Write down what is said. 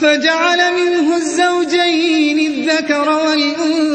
فجعل منه الزوجين الذكر والأنثى